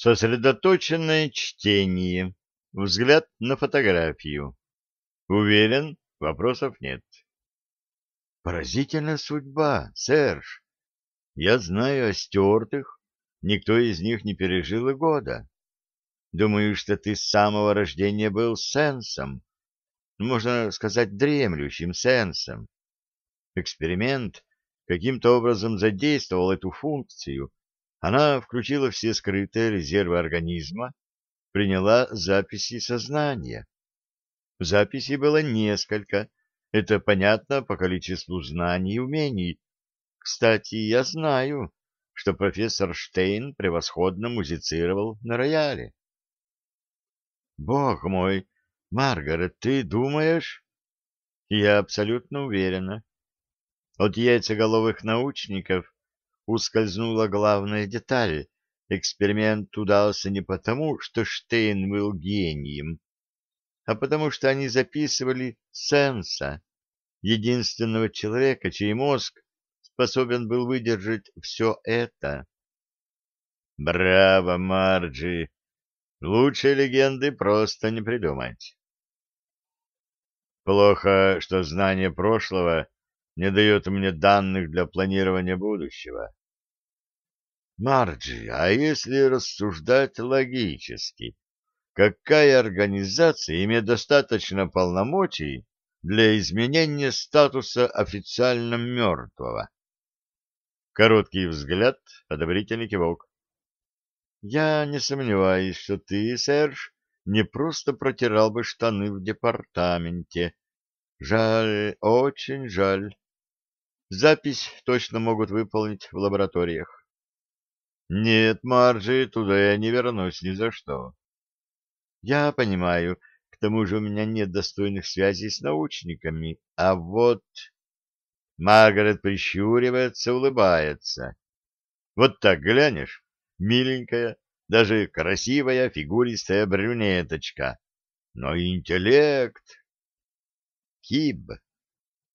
Сосредоточенное чтение. Взгляд на фотографию. Уверен, вопросов нет. Поразительная судьба, Серж. Я знаю о стертых. Никто из них не пережил и года. Думаю, что ты с самого рождения был сенсом. Можно сказать, дремлющим сенсом. Эксперимент каким-то образом задействовал эту функцию, она включила все скрытые резервы организма, приняла записи сознания. Записей было несколько, это понятно по количеству знаний и умений. Кстати, я знаю, что профессор Штейн превосходно музицировал на рояле. «Бог мой, Маргарет, ты думаешь?» «Я абсолютно уверена. От яйцеголовых научников ускользнула главная деталь. Эксперимент удался не потому, что Штейн был гением, а потому что они записывали Сенса, единственного человека, чей мозг способен был выдержать все это. Браво, Марджи! Лучшей легенды просто не придумать. Плохо, что знание прошлого не дает мне данных для планирования будущего. Марджи, а если рассуждать логически, какая организация имеет достаточно полномочий для изменения статуса официально мертвого? Короткий взгляд, одобрительный кивок. Я не сомневаюсь, что ты, Серж, не просто протирал бы штаны в департаменте. Жаль, очень жаль. Запись точно могут выполнить в лабораториях. Нет, Марджи, туда я не вернусь ни за что. Я понимаю, к тому же у меня нет достойных связей с научниками, а вот... Маргарет прищуривается, улыбается. Вот так глянешь, миленькая, даже красивая фигуристая брюнеточка. Но интеллект... Киб.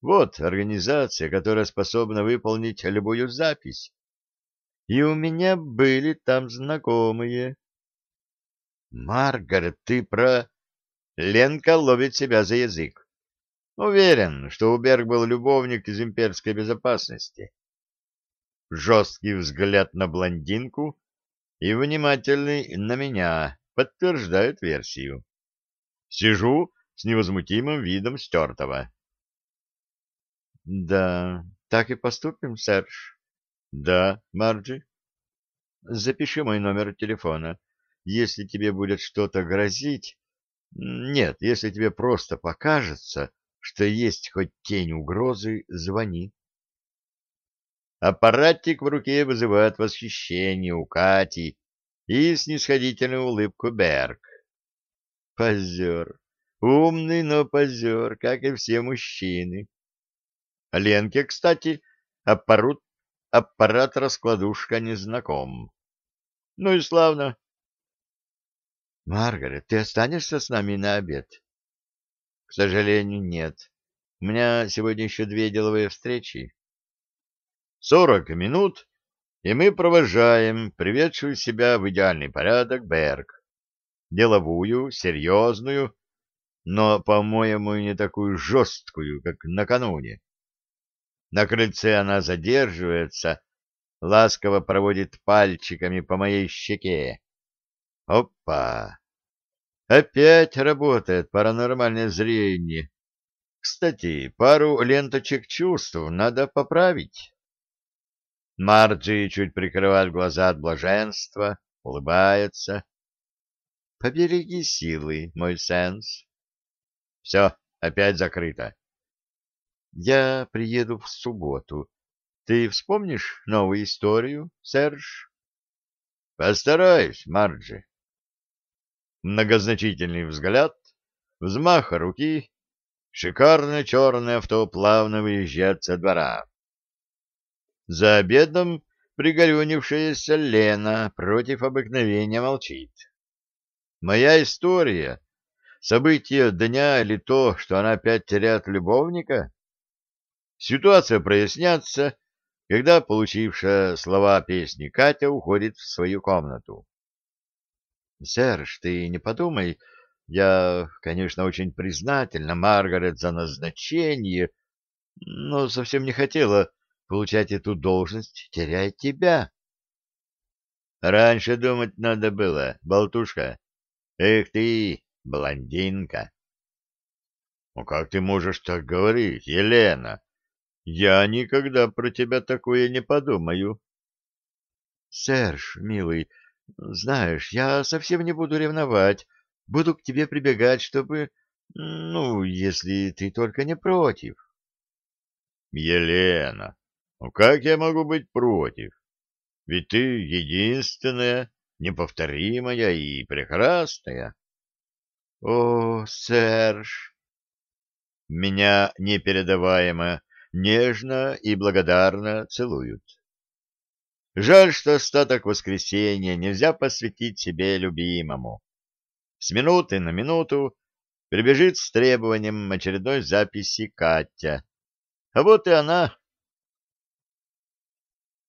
Вот организация, которая способна выполнить любую запись и у меня были там знакомые. Маргарет, ты про... Ленка ловит себя за язык. Уверен, что Уберг был любовник из имперской безопасности. Жесткий взгляд на блондинку и внимательный на меня подтверждают версию. Сижу с невозмутимым видом стертого. — Да, так и поступим, Серж. Да, Марджи. Запиши мой номер телефона. Если тебе будет что-то грозить... Нет, если тебе просто покажется, что есть хоть тень угрозы, звони. Аппаратик в руке вызывает восхищение у Кати и снисходительную улыбку Берг. Позер. Умный, но позер, как и все мужчины. Ленке, кстати, аппарут аппарат-раскладушка не знаком. Ну и славно. Маргарет, ты останешься с нами на обед? К сожалению, нет. У меня сегодня еще две деловые встречи. Сорок минут, и мы провожаем приведшую себя в идеальный порядок Берг. Деловую, серьезную, но, по-моему, не такую жесткую, как накануне. На крыльце она задерживается, ласково проводит пальчиками по моей щеке. Опа! Опять работает паранормальное зрение. Кстати, пару ленточек чувств надо поправить. Марджи чуть прикрывает глаза от блаженства, улыбается. Побереги силы, мой сенс. Все, опять закрыто. Я приеду в субботу. Ты вспомнишь новую историю, Серж? Постараюсь, Марджи. Многозначительный взгляд, взмах руки, шикарное черное авто плавно выезжает со двора. За обедом пригорюнившаяся Лена против обыкновения молчит. Моя история, события дня или то, что она опять теряет любовника, Ситуация проясняется, когда получившая слова песни Катя уходит в свою комнату. — Серж, ты не подумай, я, конечно, очень признательна Маргарет за назначение, но совсем не хотела получать эту должность, теряя тебя. — Раньше думать надо было, болтушка. Эх ты, блондинка! — Ну как ты можешь так говорить, Елена? Я никогда про тебя такое не подумаю. Серж, милый, знаешь, я совсем не буду ревновать. Буду к тебе прибегать, чтобы... Ну, если ты только не против. Елена, ну как я могу быть против? Ведь ты единственная, неповторимая и прекрасная. О, Серж! Меня непередаваемо нежно и благодарно целуют. Жаль, что остаток воскресенья нельзя посвятить себе любимому. С минуты на минуту прибежит с требованием очередной записи Катя. А вот и она.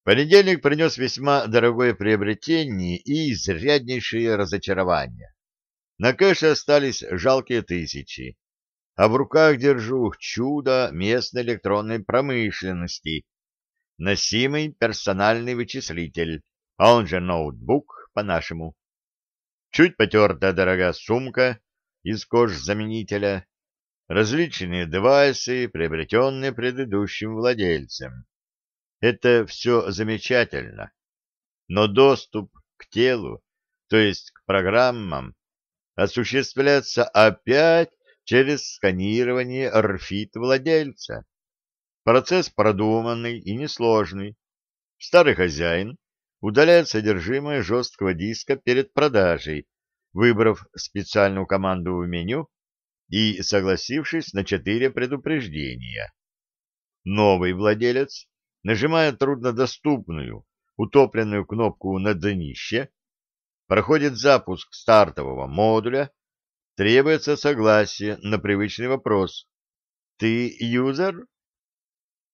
Понедельник принес весьма дорогое приобретение и изряднейшие разочарования. На кэше остались жалкие тысячи а в руках держу чудо местной электронной промышленности, носимый персональный вычислитель, а он же ноутбук по-нашему. Чуть потертая дорогая сумка из кожзаменителя, различные девайсы, приобретенные предыдущим владельцем. Это все замечательно, но доступ к телу, то есть к программам, осуществляется опять через сканирование РФИД-владельца. Процесс продуманный и несложный. Старый хозяин удаляет содержимое жесткого диска перед продажей, выбрав специальную команду в меню и согласившись на четыре предупреждения. Новый владелец, нажимая труднодоступную, утопленную кнопку на днище, проходит запуск стартового модуля, требуется согласие на привычный вопрос. Ты юзер?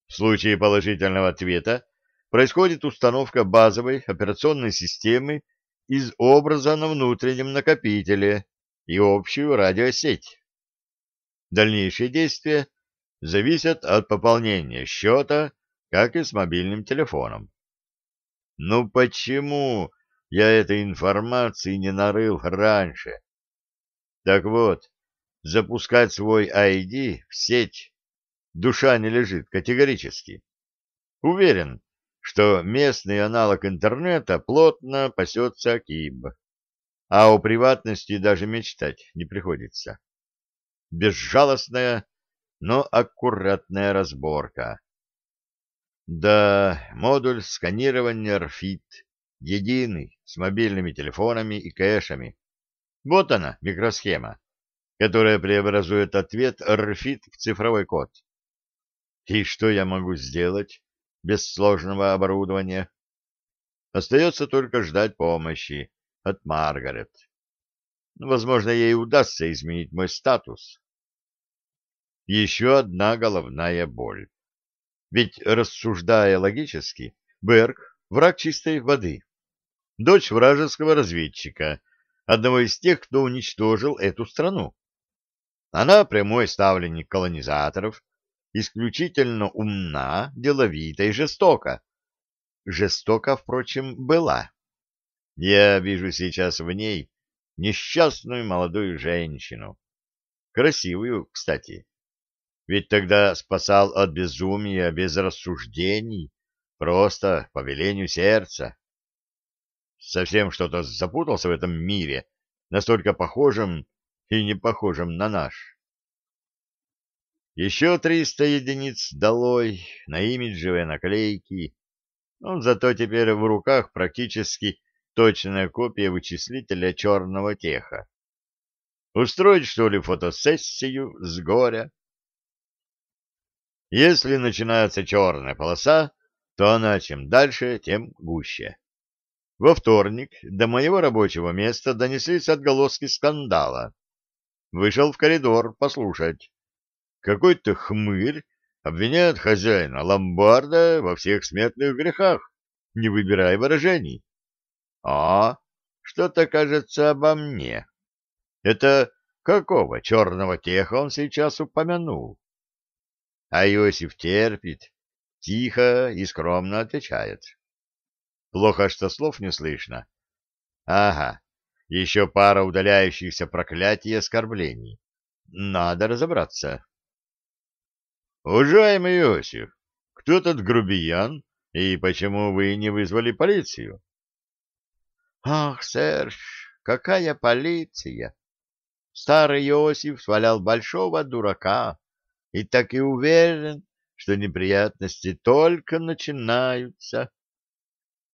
В случае положительного ответа происходит установка базовой операционной системы из образа на внутреннем накопителе и общую радиосеть. Дальнейшие действия зависят от пополнения счета, как и с мобильным телефоном. Ну почему я этой информации не нарыл раньше? Так вот, запускать свой ID в сеть душа не лежит категорически. Уверен, что местный аналог интернета плотно пасется КИБ, а о приватности даже мечтать не приходится. Безжалостная, но аккуратная разборка. Да, модуль сканирования РФИД единый с мобильными телефонами и кэшами. Вот она, микросхема, которая преобразует ответ РФИД в цифровой код. И что я могу сделать без сложного оборудования? Остается только ждать помощи от Маргарет. Возможно, ей удастся изменить мой статус. Еще одна головная боль. Ведь, рассуждая логически, Берг — враг чистой воды, дочь вражеского разведчика — одного из тех, кто уничтожил эту страну. Она прямой ставленник колонизаторов, исключительно умна, деловита и жестока. Жестока, впрочем, была. Я вижу сейчас в ней несчастную молодую женщину. Красивую, кстати. Ведь тогда спасал от безумия, без рассуждений, просто по велению сердца. Совсем что-то запутался в этом мире, настолько похожем и не похожим на наш. Еще триста единиц долой на имиджевые наклейки. Он зато теперь в руках практически точная копия вычислителя черного теха. Устроить, что ли, фотосессию с горя? Если начинается черная полоса, то она чем дальше, тем гуще. Во вторник до моего рабочего места донеслись отголоски скандала. Вышел в коридор послушать. Какой-то хмырь обвиняет хозяина ломбарда во всех смертных грехах, не выбирая выражений. А, что-то кажется обо мне. Это какого черного теха он сейчас упомянул? А Иосиф терпит, тихо и скромно отвечает. Плохо, что слов не слышно. Ага, еще пара удаляющихся проклятий и оскорблений. Надо разобраться. Уважаемый Иосиф, кто тот грубиян и почему вы не вызвали полицию? Ах, Серж, какая полиция! Старый Иосиф свалял большого дурака и так и уверен, что неприятности только начинаются.